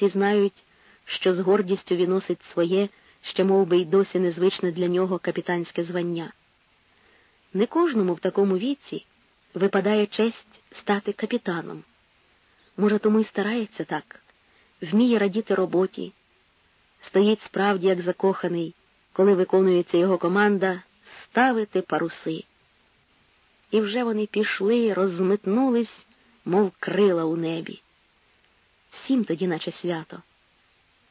всі знають, що з гордістю він носить своє, ще мов би й досі незвичне для нього капітанське звання. Не кожному в такому віці випадає честь стати капітаном. Може, тому й старається так, вміє радіти роботі, стоїть справді як закоханий, коли виконується його команда ставити паруси. І вже вони пішли, розмитнулись, мов крила у небі. Всім тоді, наче свято,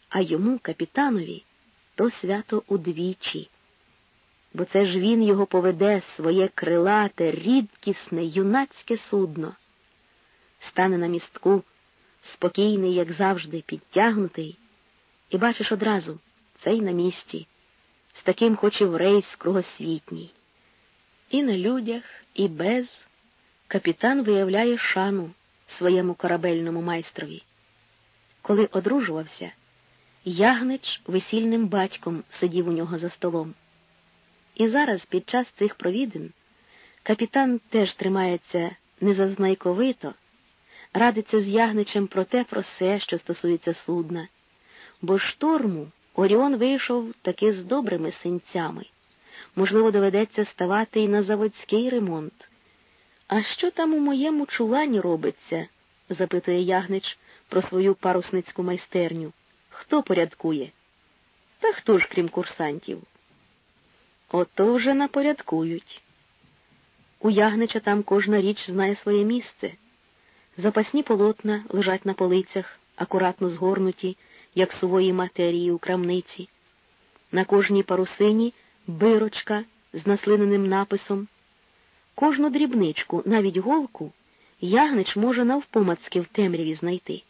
а йому, капітанові, то свято удвічі бо це ж він його поведе своє крилате, рідкісне, юнацьке судно. Стане на містку, спокійний, як завжди, підтягнутий, і бачиш одразу цей на місці, з таким хоч і в рейс кругосвітній. І на людях, і без капітан виявляє шану своєму корабельному майстрові. Коли одружувався, ягнич весільним батьком сидів у нього за столом. І зараз, під час цих провідин, капітан теж тримається незазнайковито, радиться з ягничем про те, про все, що стосується судна, бо шторму Оріон вийшов таки з добрими синцями. Можливо, доведеться ставати і на заводський ремонт. А що там у моєму чулані робиться? запитує ягнич про свою парусницьку майстерню. Хто порядкує? Та хто ж, крім курсантів? Ото вже напорядкують. У ягнича там кожна річ знає своє місце. Запасні полотна лежать на полицях, акуратно згорнуті, як сувої матерії у крамниці. На кожній парусині бирочка з наслиненим написом. Кожну дрібничку, навіть голку, ягнич може навпомацьки в темряві знайти.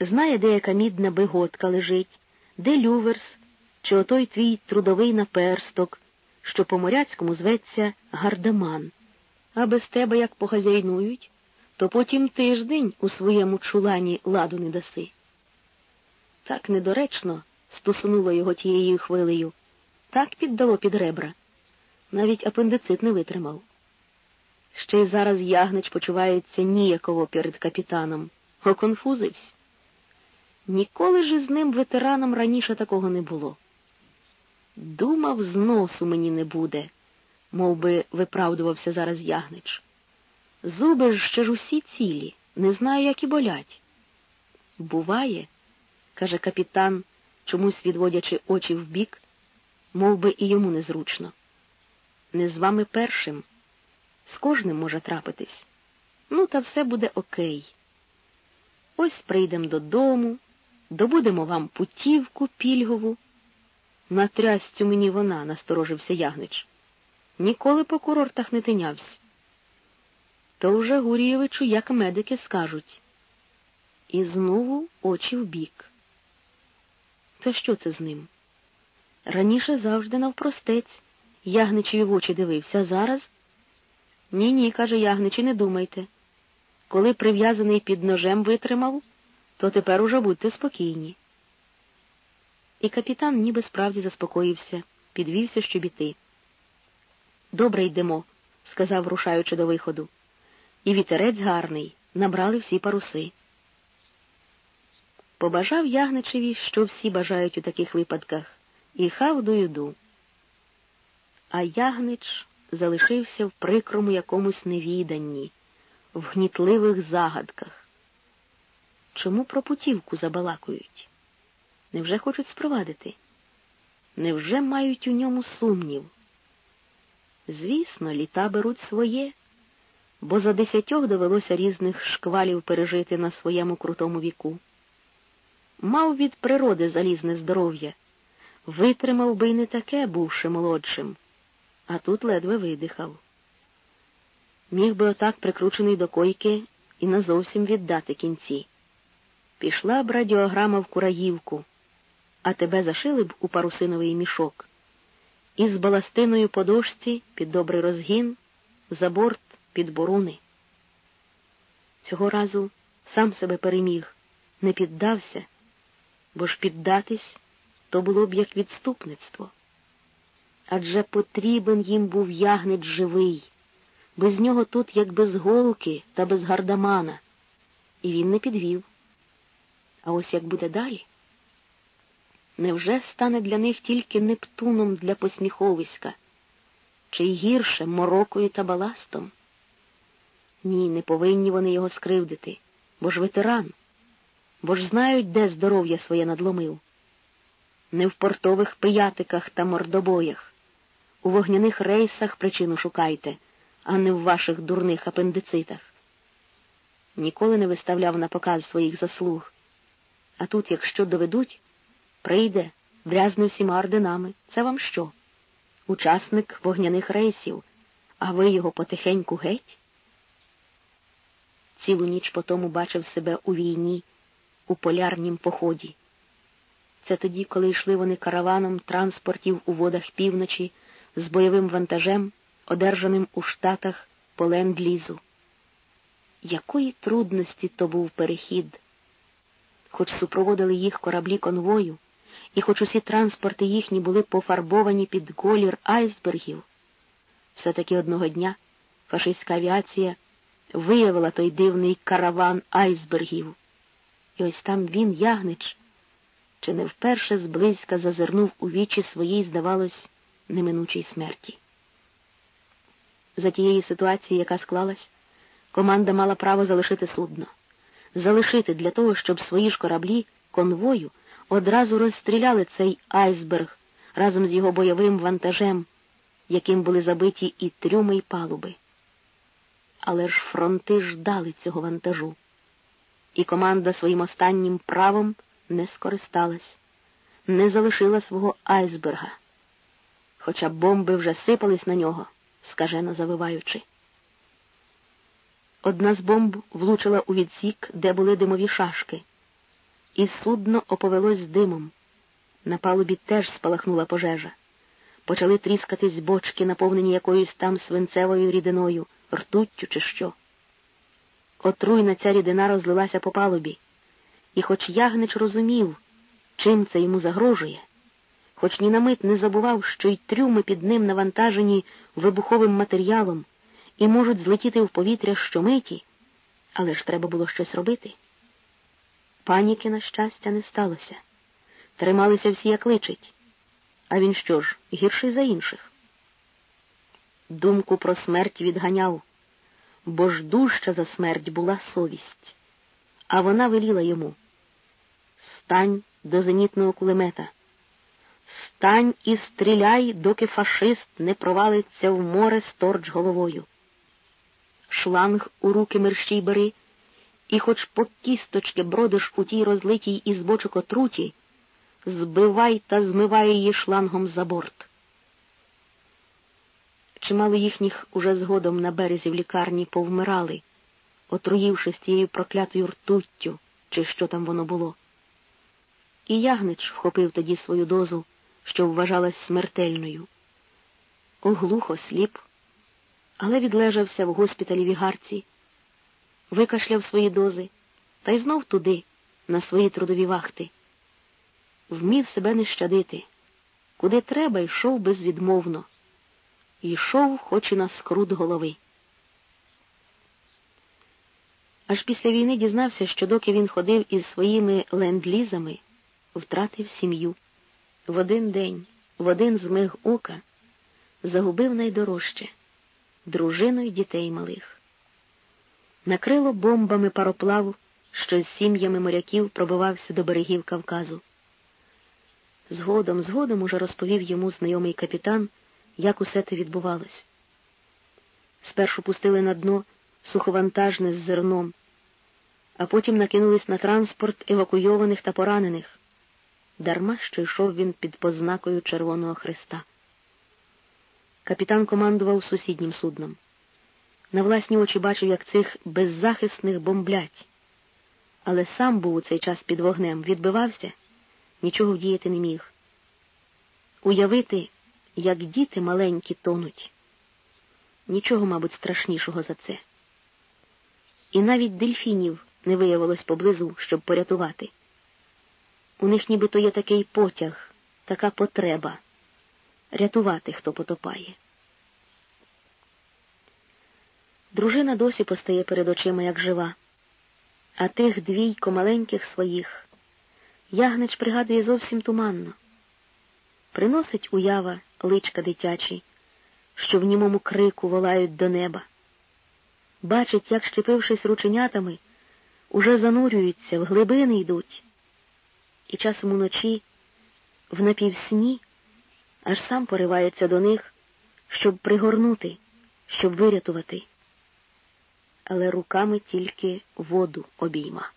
Знає, де яка мідна биготка лежить, де люверс чи отой твій трудовий наперсток, що по моряцькому зветься гардеман, а без тебе як похазяйнують, то потім тиждень у своєму чулані ладу не даси. Так недоречно стуснуло його тією хвилею, так піддало під ребра, навіть апендицит не витримав. Ще й зараз ягнич почувається ніяково перед капітаном, оконфузився. Ніколи ж із ним ветераном раніше такого не було. Думав, зносу мені не буде, мов би виправдувався зараз ягнич. Зуби ж ще ж усі цілі, не знаю, як і болять. Буває, каже капітан, чомусь відводячи очі вбік, мов би і йому незручно. Не з вами першим, з кожним може трапитись. Ну, та все буде окей. Ось прийдемо додому, добудемо вам путівку пільгову. На трясцю мені вона, насторожився ягнич. Ніколи по курортах не тинявся. То вже Гурієвичу, як медики скажуть. І знову очі вбік. Та що це з ним? Раніше завжди навпростець, ягничеві в очі дивився, а зараз? Ні, ні, каже ягничі, не думайте. Коли прив'язаний під ножем витримав, то тепер уже будьте спокійні. І капітан ніби справді заспокоївся, підвівся, щоб іти. Добре йдемо, сказав, рушаючи до виходу. І вітерець гарний, набрали всі паруси. Побажав ягничеві, що всі бажають у таких випадках, і хав до юду. А ягнич залишився в прикрому якомусь невіданні, в гнітливих загадках. Чому про путівку забалакують? Невже хочуть спровадити? Невже мають у ньому сумнів? Звісно, літа беруть своє, бо за десятьох довелося різних шквалів пережити на своєму крутому віку. Мав від природи залізне здоров'я, витримав би й не таке, бувши молодшим, а тут ледве видихав. Міг би отак прикручений до койки і назовсім віддати кінці. Пішла б радіограма в Кураївку а тебе зашили б у парусиновий мішок. І з баластиною по дошці під добрий розгін, за борт під боруни. Цього разу сам себе переміг, не піддався, бо ж піддатись то було б як відступництво. Адже потрібен їм був ягнець живий, без нього тут, як без голки та без гардамана, і він не підвів. А ось як буде далі? Невже стане для них тільки Нептуном для посміховиська, чи й гірше морокою та баластом? Ні, не повинні вони його скривдити, бо ж ветеран, бо ж знають, де здоров'я своє надломив. Не в портових пиятиках та мордобоях, у вогняних рейсах причину шукайте, а не в ваших дурних апендицитах. Ніколи не виставляв на показ своїх заслуг. А тут, якщо доведуть, прийде, брязне всіма орденами. Це вам що? Учасник вогняних рейсів, а ви його потихеньку геть? Цілу ніч потому бачив себе у війні, у полярнім поході. Це тоді, коли йшли вони караваном транспортів у водах півночі з бойовим вантажем, одержаним у Штатах по ленд-лізу. Якої трудності то був перехід? Хоч супроводили їх кораблі конвою, і хоч усі транспорти їхні були пофарбовані під колір айсбергів, все-таки одного дня фашистська авіація виявила той дивний караван айсбергів. І ось там він, ягнич, чи не вперше зблизька зазирнув у вічі своїй, здавалось, неминучій смерті. За тієї ситуації, яка склалась, команда мала право залишити судно, залишити для того, щоб свої ж кораблі конвою одразу розстріляли цей айсберг разом з його бойовим вантажем, яким були забиті і трюми, і палуби. Але ж фронти ждали цього вантажу, і команда своїм останнім правом не скористалась, не залишила свого айсберга, хоча бомби вже сипались на нього, скажено завиваючи. Одна з бомб влучила у відсік, де були димові шашки, і судно оповелось димом. На палубі теж спалахнула пожежа. Почали тріскатись бочки, наповнені якоюсь там свинцевою рідиною, ртуттю чи що. Отруйна ця рідина розлилася по палубі, і хоч ягнич розумів, чим це йому загрожує, хоч ні на мить не забував, що й трюми під ним навантажені вибуховим матеріалом і можуть злетіти в повітря щомиті, але ж треба було щось робити. Паніки, на щастя, не сталося. Трималися всі, як личить. А він що ж, гірший за інших? Думку про смерть відганяв, бо ж дужча за смерть була совість, а вона веліла йому стань до зенітного кулемета, стань і стріляй, доки фашист не провалиться в море сторч головою. Шланг у руки мерщій бери, і хоч по кісточки бродиш у тій розлитій із бочок отруті, збивай та змивай її шлангом за борт. Чимало їхніх уже згодом на березі в лікарні повмирали, отруївшись тією проклятою ртуттю, чи що там воно було. І ягнич вхопив тоді свою дозу, що вважалась смертельною. Оглухо сліп, але відлежався в госпіталі вігарці, викашляв свої дози та й знов туди, на свої трудові вахти. Вмів себе не щадити, куди треба, йшов безвідмовно, йшов, хоч і на скрут голови. Аж після війни дізнався, що доки він ходив із своїми ленд-лізами, втратив сім'ю. В один день, в один змиг ока, загубив найдорожче дружину й дітей малих. Накрило бомбами пароплаву, що з сім'ями моряків пробивався до берегів Кавказу. Згодом, згодом уже розповів йому знайомий капітан, як усе те відбувалось. Спершу пустили на дно суховантажне з зерном, а потім накинулись на транспорт евакуйованих та поранених. Дарма що йшов він під познакою Червоного Христа. Капітан командував сусіднім судном. На власні очі бачив, як цих беззахисних бомблять, але сам був у цей час під вогнем, відбивався, нічого вдіяти не міг. Уявити, як діти маленькі тонуть. Нічого, мабуть, страшнішого за це. І навіть дельфінів не виявилось поблизу, щоб порятувати. У них нібито є такий потяг, така потреба рятувати, хто потопає. Дружина досі постає перед очима, як жива, а тих двійко маленьких своїх Ягнич пригадує зовсім туманно. Приносить уява личка дитячі, що в німому крику волають до неба. Бачить, як, щепившись рученятами, уже занурюються, в глибини йдуть, і часом уночі, в напівсні, аж сам поривається до них, щоб пригорнути, щоб вирятувати, але руками тільки воду обійма.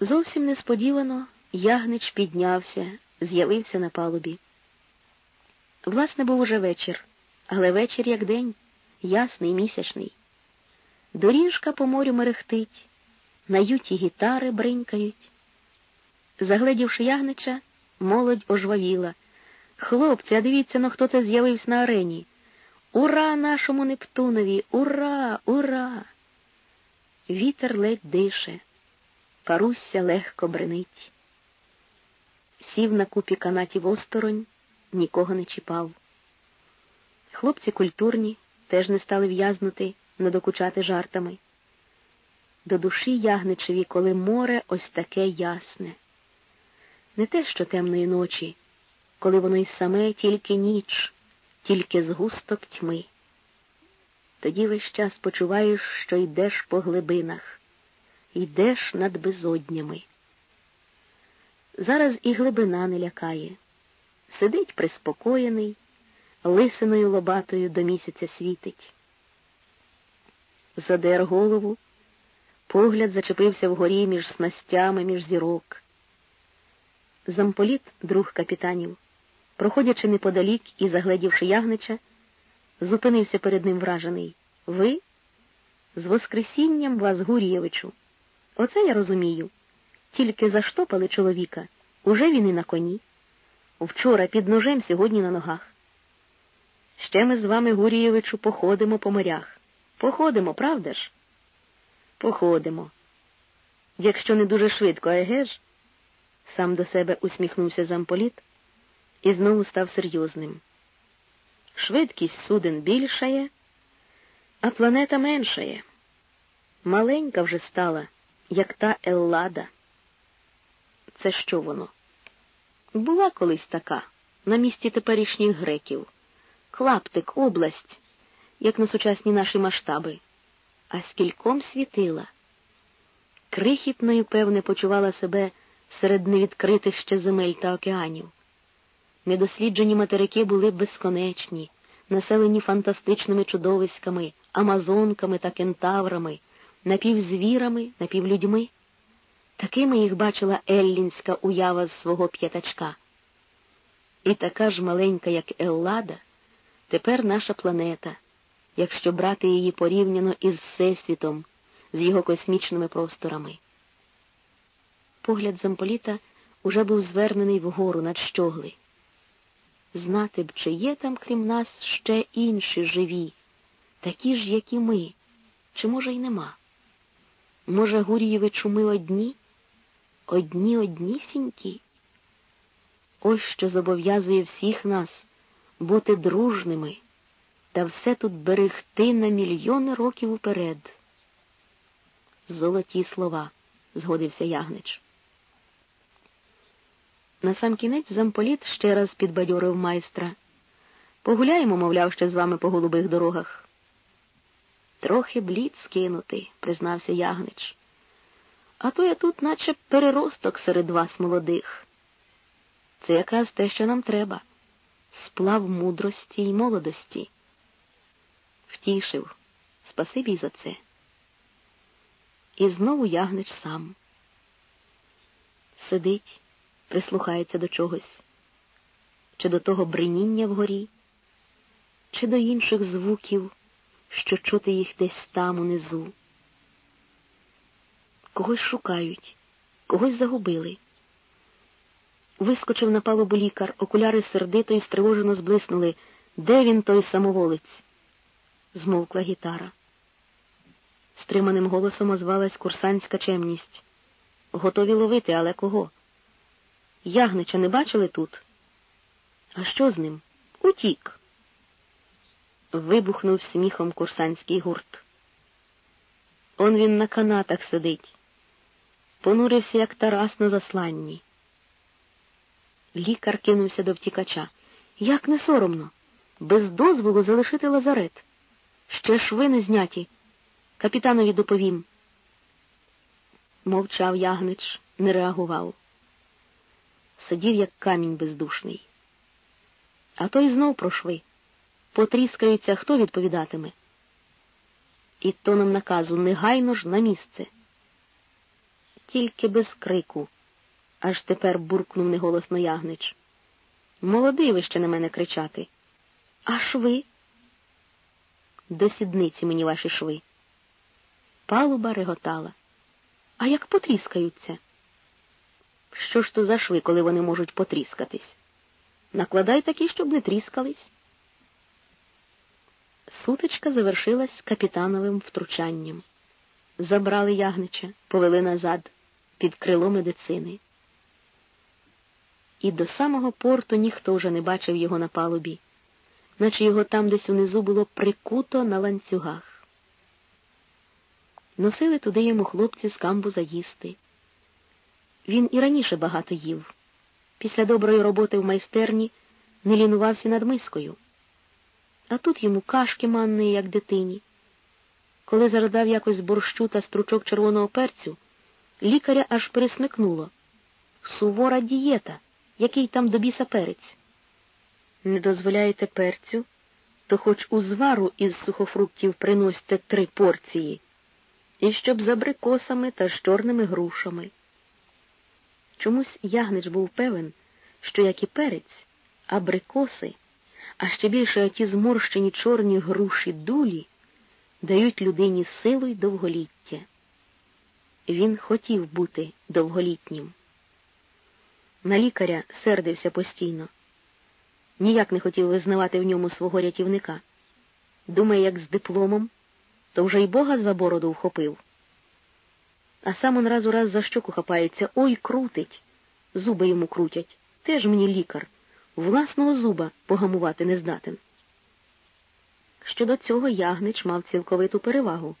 Зовсім несподівано ягнич піднявся, з'явився на палубі. Власне, був уже вечір, але вечір як день, ясний, місячний. Доріжка по морю мерехтить, на юті гітари бринькають. Загледівши ягнича, молодь ожвавіла. Хлопці, а дивіться, ну хто це з'явився на арені. Ура нашому Нептунові! Ура, ура! Вітер ледь дише, парусся легко бренить. Сів на купі канатів осторонь, нікого не чіпав. Хлопці культурні теж не стали в'язнути, не докучати жартами. До душі ягничеві, коли море ось таке ясне. Не те, що темної ночі, коли воно й саме тільки ніч, тільки згусток тьми. Тоді весь час почуваєш, що йдеш по глибинах, йдеш над безоднями. Зараз і глибина не лякає. Сидить приспокоєний, лисиною лобатою до місяця світить. Задер голову, погляд зачепився вгорі між снастями, між зірок. Замполіт, друг капітанів, проходячи неподалік і загледівши ягнича, зупинився перед ним вражений. Ви? З Воскресінням вас, Гур'євичу. Оце я розумію. Тільки заштопали чоловіка. Уже він і на коні. Вчора під ножем, сьогодні на ногах. Ще ми з вами, Гурієвичу, походимо по морях. Походимо, правда ж? Походимо. Якщо не дуже швидко, еге ж? Сам до себе усміхнувся замполіт і знову став серйозним. Швидкість суден більшає, а планета меншає. Маленька вже стала, як та Еллада. Це що воно? Була колись така, на місці теперішніх греків. Клаптик, область, як на сучасні наші масштаби, а скільком світила. Крихітною, певне, почувала себе серед невідкритих ще земель та океанів. Недосліджені материки були безконечні, населені фантастичними чудовиськами, амазонками та кентаврами, напівзвірами, напівлюдьми. Такими їх бачила еллінська уява з свого п'ятачка. І така ж маленька, як Еллада, тепер наша планета, якщо брати її порівняно із Всесвітом, з його космічними просторами. Погляд замполіта уже був звернений вгору над щогли. Знати б, чи є там, крім нас, ще інші живі, такі ж, як і ми, чи, може, й нема. Може, Гур'євичу, ми одні, одні однісінькі? Ось що зобов'язує всіх нас бути дружними та все тут берегти на мільйони років уперед. Золоті слова, згодився Ягнич. Насамкінець замполіт ще раз підбадьорив майстра. Погуляємо, мовляв, ще з вами по голубих дорогах. Трохи блід скинути, признався Ягнич. А то я тут, наче переросток серед вас молодих. Це якраз те, що нам треба сплав мудрості й молодості. Втішив, спасибі за це. І знову Ягнич сам. Сидить, прислухається до чогось, чи до того бриніння вгорі, чи до інших звуків, що чути їх десь там унизу. Когось шукають, когось загубили. Вискочив на палубу лікар, окуляри сердито і стривожено зблиснули. Де він той самоволець? Змовкла гітара. Стриманим голосом озвалась курсантська чемність. Готові ловити, але кого? Ягнича не бачили тут? А що з ним? Утік. Вибухнув сміхом курсантський гурт. Он він на канатах сидить, понурився, як Тарас на засланні. Лікар кинувся до втікача. Як не соромно, без дозволу залишити лазарет. Ще шви не зняті. Капітанові доповім. Мовчав ягнич, не реагував. Сидів, як камінь бездушний. А той знов про шви. Потріскаються, хто відповідатиме. І тоном наказу негайно ж на місце. Тільки без крику, аж тепер буркнув неголосно ягнич. Молодий ви ще на мене кричати. А шви? До сідниці мені ваші шви. Палуба реготала. А як потріскаються? Що ж то за шви, коли вони можуть потріскатись? Накладай такі, щоб не тріскались. Сутичка завершилась капітановим втручанням. Забрали ягнича, повели назад, під крило медицини. І до самого порту ніхто вже не бачив його на палубі, наче його там десь унизу було прикуто на ланцюгах. Носили туди йому хлопці з камбуза їсти. Він і раніше багато їв. Після доброї роботи в майстерні не лінувався над мискою. А тут йому кашки манної, як дитині. Коли зародав якось борщу та стручок червоного перцю, лікаря аж пересмикнуло. Сувора дієта, який там до біса перець. Не дозволяєте перцю, то хоч у звару із сухофруктів приносьте три порції, і щоб з абрикосами та з чорними грушами. Чомусь ягнич був певен, що як і перець, абрикоси, а ще більше оті зморщені чорні груші дулі дають людині силу й довголіття. Він хотів бути довголітнім. На лікаря сердився постійно. Ніяк не хотів визнавати в ньому свого рятівника. Думає, як з дипломом, то вже й Бога за бороду вхопив. А сам он раз у раз за щоку хапається, ой, крутить. Зуби йому крутять. Теж мені лікар. Власного зуба погамувати не здатен. Щодо цього ягнич мав цілковиту перевагу.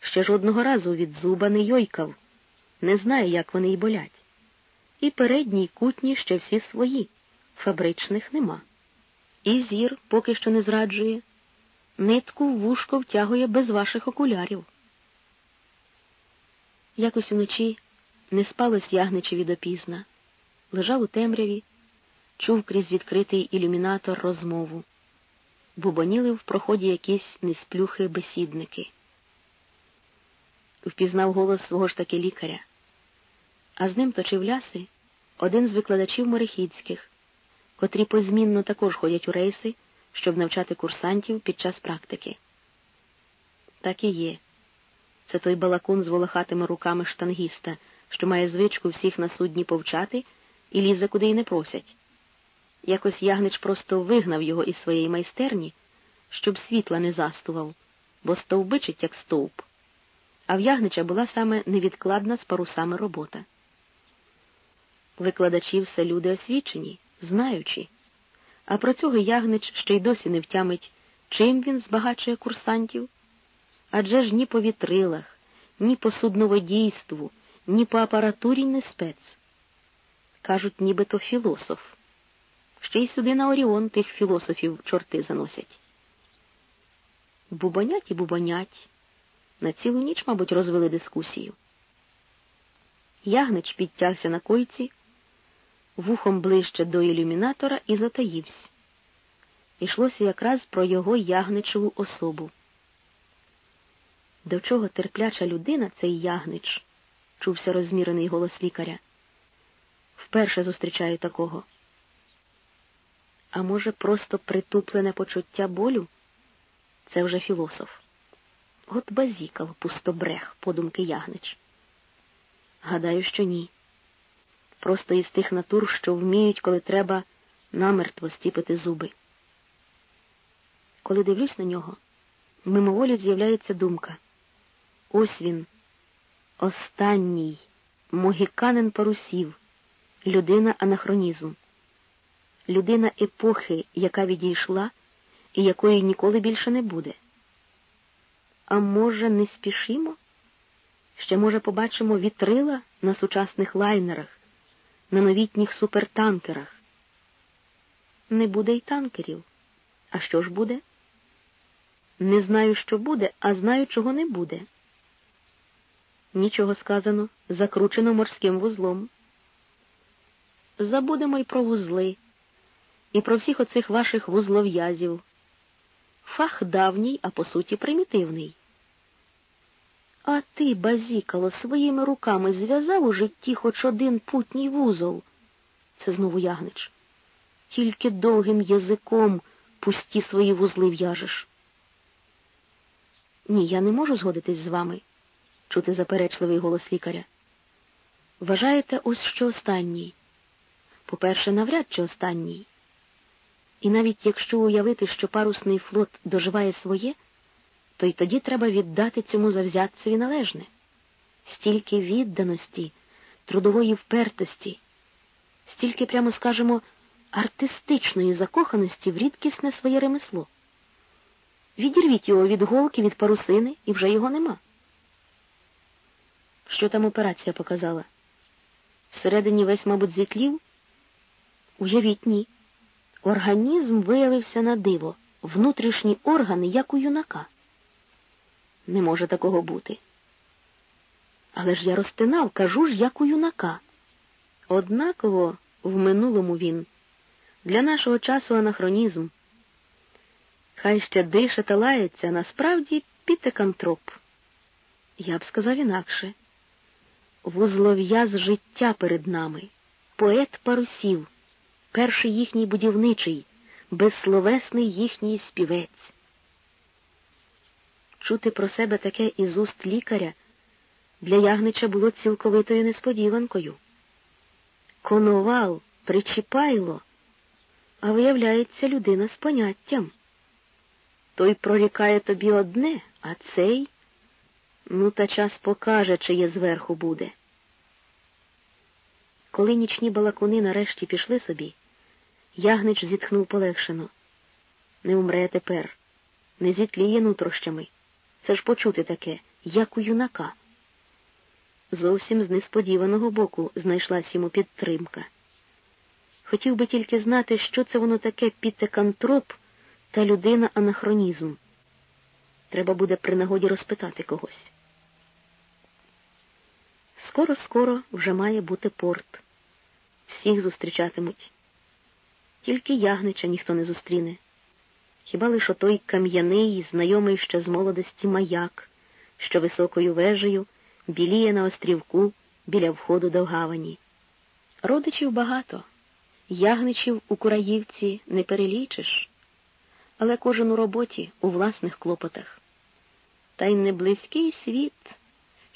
Ще жодного разу від зуба не йойкав, не знає, як вони й болять. І передні, й кутні ще всі свої, фабричних нема. І зір поки що не зраджує, нитку в вушко втягує без ваших окулярів. Якось уночі не спалось ягничеві допізна, лежав у темряві, чув крізь відкритий ілюмінатор розмову. Бубоніли в проході якісь несплюхи бесідники. Впізнав голос свого ж таки лікаря, а з ним точив ляси один з викладачів морехідських, котрі позмінно також ходять у рейси, щоб навчати курсантів під час практики. Так і є. Це той балакун з волохатими руками штангіста, що має звичку всіх на судні повчати і лізе куди й не просять. Якось ягнич просто вигнав його із своєї майстерні, щоб світла не застував, бо стовбичить, як стовп. А в ягнича була саме невідкладна з парусами робота. Викладачі все люди освічені, знаючи, а про цього ягнич ще й досі не втямить, чим він збагачує курсантів. Адже ж ні по вітрилах, ні по судноводійству, ні по апаратурі не спец. Кажуть, нібито філософ. Ще й сюди на Оріон тих філософів чорти заносять. Бубонять і бубонять. На цілу ніч, мабуть, розвели дискусію. Ягнич підтягся на койці, вухом ближче до ілюмінатора і затаївся. Ішлося якраз про його ягничеву особу. До чого терпляча людина цей ягнич? чувся розмірений голос лікаря. Вперше зустрічаю такого. А може, просто притуплене почуття болю? Це вже філософ. От базікав пустобрех, подумки ягнич. Гадаю, що ні. Просто із тих натур, що вміють, коли треба намертво стіпити зуби. Коли дивлюсь на нього, мимоволі з'являється думка. Ось він, останній могіканин парусів, людина анахронізм, людина епохи, яка відійшла і якої ніколи більше не буде. А може, не спішимо? Ще, може, побачимо вітрила на сучасних лайнерах, на новітніх супертанкерах. Не буде й танкерів. А що ж буде? Не знаю, що буде, а знаю, чого не буде. Нічого сказано, закручено морським вузлом. Забудемо й про вузли, і про всіх оцих ваших вузлов'язів. Фах давній, а по суті примітивний. А ти, базікало, своїми руками зв'язав у житті хоч один путній вузол. Це знову ягнич. Тільки довгим язиком пусті свої вузли в'яжеш. Ні, я не можу згодитись з вами, чути заперечливий голос лікаря. Вважаєте, ось що останній. По-перше, навряд чи останній. І навіть якщо уявити, що парусний флот доживає своє, то й тоді треба віддати цьому завзятцеві належне, стільки відданості, трудової впертості, стільки, прямо скажемо, артистичної закоханості в рідкісне своє ремесло. Відірвіть його від голки, від парусини, і вже його нема. Що там операція показала? Всередині весь, мабуть, зітлів? Уявіть, ні. Організм виявився на диво, внутрішні органи, як у юнака. Не може такого бути. Але ж я розтинав, кажу ж, як у юнака. Однаково в минулому він. Для нашого часу анахронізм. Хай ще дише та лається, насправді пітекантроп. Я б сказав інакше. Вузлов'яз життя перед нами, поет парусів, перший їхній будівничий, безсловесний їхній співець. Чути про себе таке із уст лікаря для ягнича було цілковитою несподіванкою. Коновал, причіпайло, а виявляється людина з поняттям. Той прорікає тобі одне, а цей, ну, та час покаже, чи є зверху буде. Коли нічні балакуни нарешті пішли собі, ягнич зітхнув полегшено. Не умре тепер, не зітліє нутрощами. Це ж почути таке, як у юнака. Зовсім з несподіваного боку знайшлась йому підтримка. Хотів би тільки знати, що це воно таке пітекантроп та людина анахронізм. Треба буде при нагоді розпитати когось. Скоро, скоро вже має бути порт. Всіх зустрічатимуть. Тільки ягнича ніхто не зустріне. Хіба лише той кам'яний, знайомий ще з молодості маяк, що високою вежею біліє на острівку біля входу до гавані. Родичів багато, ягничів у Кураївці не перелічиш але кожен у роботі у власних клопотах. Та й не близький світ,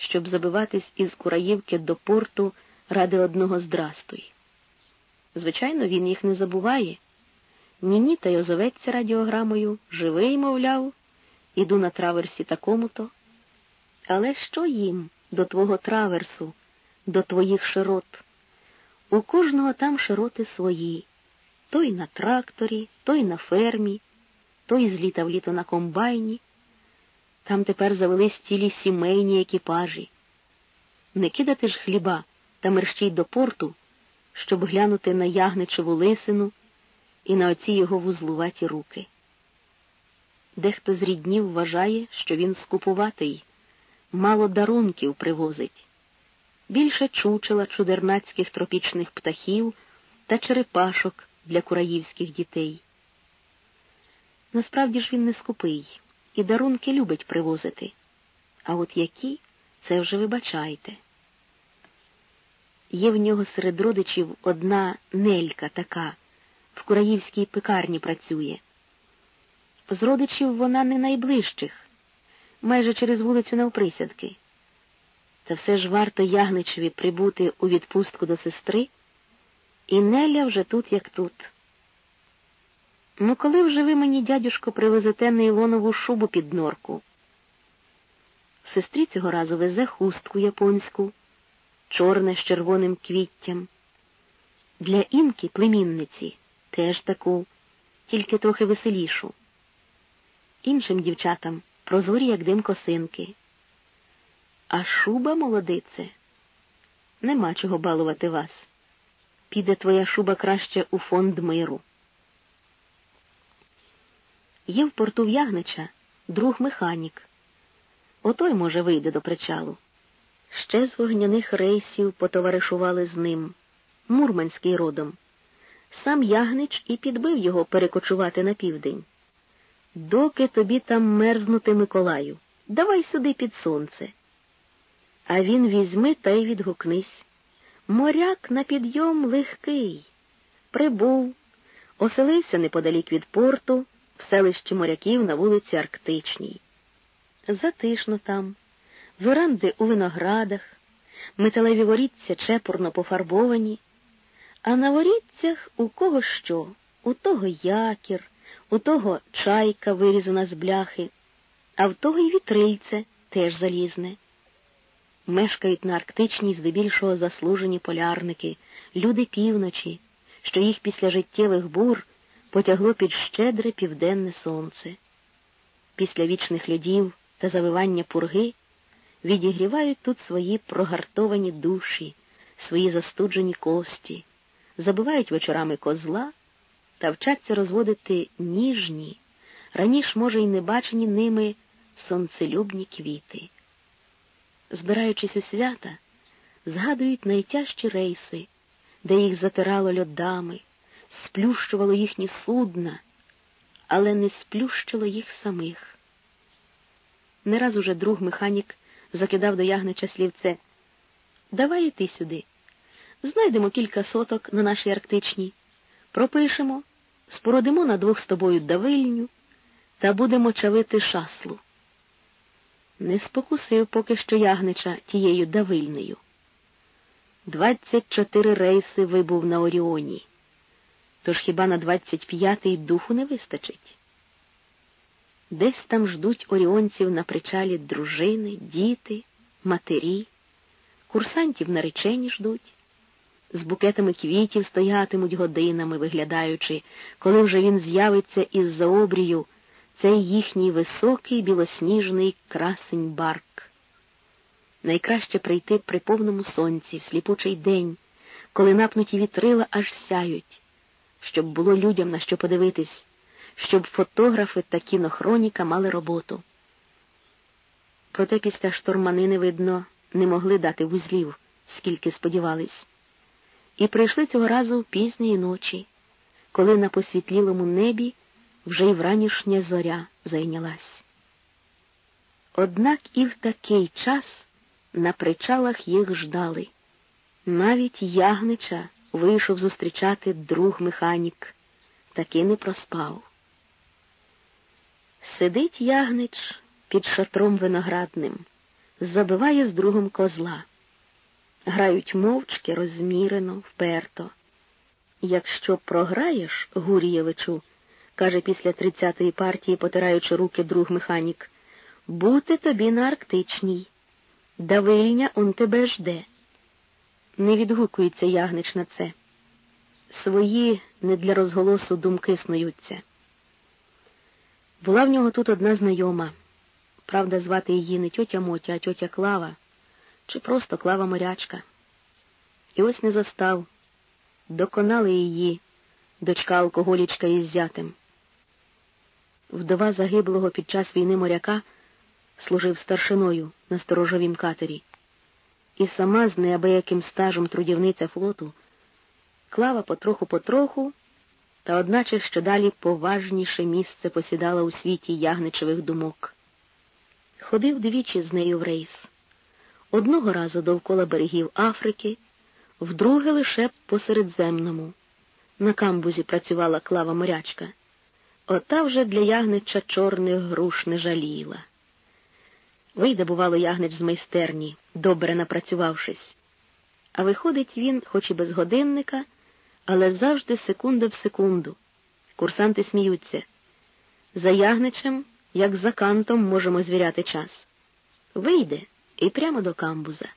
щоб забиватись із Кураївки до порту ради одного здрастуй. Звичайно, він їх не забуває. Ні-ні, та й озоветься радіограмою, живий, мовляв, іду на траверсі такому-то. Але що їм до твого траверсу, до твоїх широт? У кожного там широти свої, той на тракторі, той на фермі, той з літа в літо на комбайні. Там тепер завелись цілі сімейні екіпажі. Не кидати ж хліба та мерщій до порту, щоб глянути на ягничеву лисину і на оці його вузлуваті руки. Дехто з ріднів вважає, що він скупуватий, мало дарунків привозить, більше чучела чудернацьких тропічних птахів та черепашок для кураївських дітей. Насправді ж він не скупий і дарунки любить привозити. А от які, це вже вибачайте. Є в нього серед родичів одна нелька така, в кураївській пекарні працює. З родичів вона не найближчих, майже через вулицю навприсядки. Та все ж варто Ягничеві прибути у відпустку до сестри, і Неля вже тут, як тут. Ну, коли вже ви мені, дядюшко, привезете нейлонову шубу під норку? Сестрі цього разу везе хустку японську, чорне з червоним квіттям. Для інки племінниці теж таку, тільки трохи веселішу. Іншим дівчатам прозорі, як дим косинки. А шуба, молодице, нема чого балувати вас. Піде твоя шуба краще у фонд миру. Є в порту В'ягнича друг механік. Отой, може, вийде до причалу. Ще з вогняних рейсів потоваришували з ним, мурманський родом. Сам Ягнич і підбив його перекочувати на південь. Доки тобі там мерзнути Миколаю, давай сюди під сонце. А він візьми та й відгукнись. Моряк на підйом легкий. Прибув, оселився неподалік від порту, в селищі моряків на вулиці Арктичній. Затишно там, веранди у виноградах, металеві воріття чепурно пофарбовані, а на воріттях у кого що, у того якір, у того чайка вирізана з бляхи, а в того й вітрильце теж залізне. Мешкають на Арктичній здебільшого заслужені полярники, люди півночі, що їх після життєвих бур потягло під щедре південне сонце. Після вічних льодів та завивання пурги відігрівають тут свої прогартовані душі, свої застуджені кості, забивають вечорами козла та вчаться розводити ніжні, раніше, може, й не бачені ними сонцелюбні квіти. Збираючись у свята, згадують найтяжчі рейси, де їх затирало льодами, сплющувало їхні судна, але не сплющило їх самих. Не раз уже друг механік закидав до ягнича слівце. Давай іти сюди. Знайдемо кілька соток на нашій арктичній, пропишемо, спородимо на двох з тобою давильню та будемо чавити шаслу. Не спокусив поки що ягнича тією давильнею. Двадцять чотири рейси вибув на Оріоні. Тож хіба на двадцять п'ятий духу не вистачить? Десь там ждуть оріонців на причалі дружини, діти, матері, курсантів наречені ждуть, з букетами квітів стоятимуть годинами, виглядаючи, коли вже він з'явиться із за обрію цей їхній високий білосніжний красень барк. Найкраще прийти при повному сонці, в сліпучий день, коли напнуті вітрила аж сяють, щоб було людям на що подивитись щоб фотографи та кінохроніка мали роботу. Проте після шторманини, видно, не могли дати вузлів, скільки сподівались. І прийшли цього разу пізньої ночі, коли на посвітлілому небі вже й вранішня зоря зайнялась. Однак і в такий час на причалах їх ждали. Навіть ягнича вийшов зустрічати друг механік, таки не проспав. Сидить ягнич під шатром виноградним, забиває з другом козла. Грають мовчки, розмірено, вперто. Якщо програєш, Гурієвичу, каже після тридцятої партії, потираючи руки друг механік, бути тобі на Арктичній. Давильня он тебе жде. Не відгукується ягнич на це. Свої не для розголосу думки снуються. Була в нього тут одна знайома. Правда, звати її не тьотя Мотя, а тьотя Клава, чи просто Клава морячка. І ось не застав. Доконали її, дочка алкоголічка із зятем. Вдова загиблого під час війни моряка служив старшиною на сторожовім катері, і сама з неабияким стажем трудівниця флоту клава потроху-потроху та одначе що далі поважніше місце посідала у світі ягничевих думок. Ходив двічі з нею в рейс. Одного разу довкола берегів Африки, вдруге лише по Середземному. На камбузі працювала клава морячка. Ота вже для ягнича чорних груш не жаліла. Вийде, бувало, ягнич з майстерні, добре напрацювавшись. А виходить він, хоч і без годинника, але завжди секунда в секунду. Курсанти сміються. За ягничем, як за кантом, можемо звіряти час. Вийде і прямо до камбуза.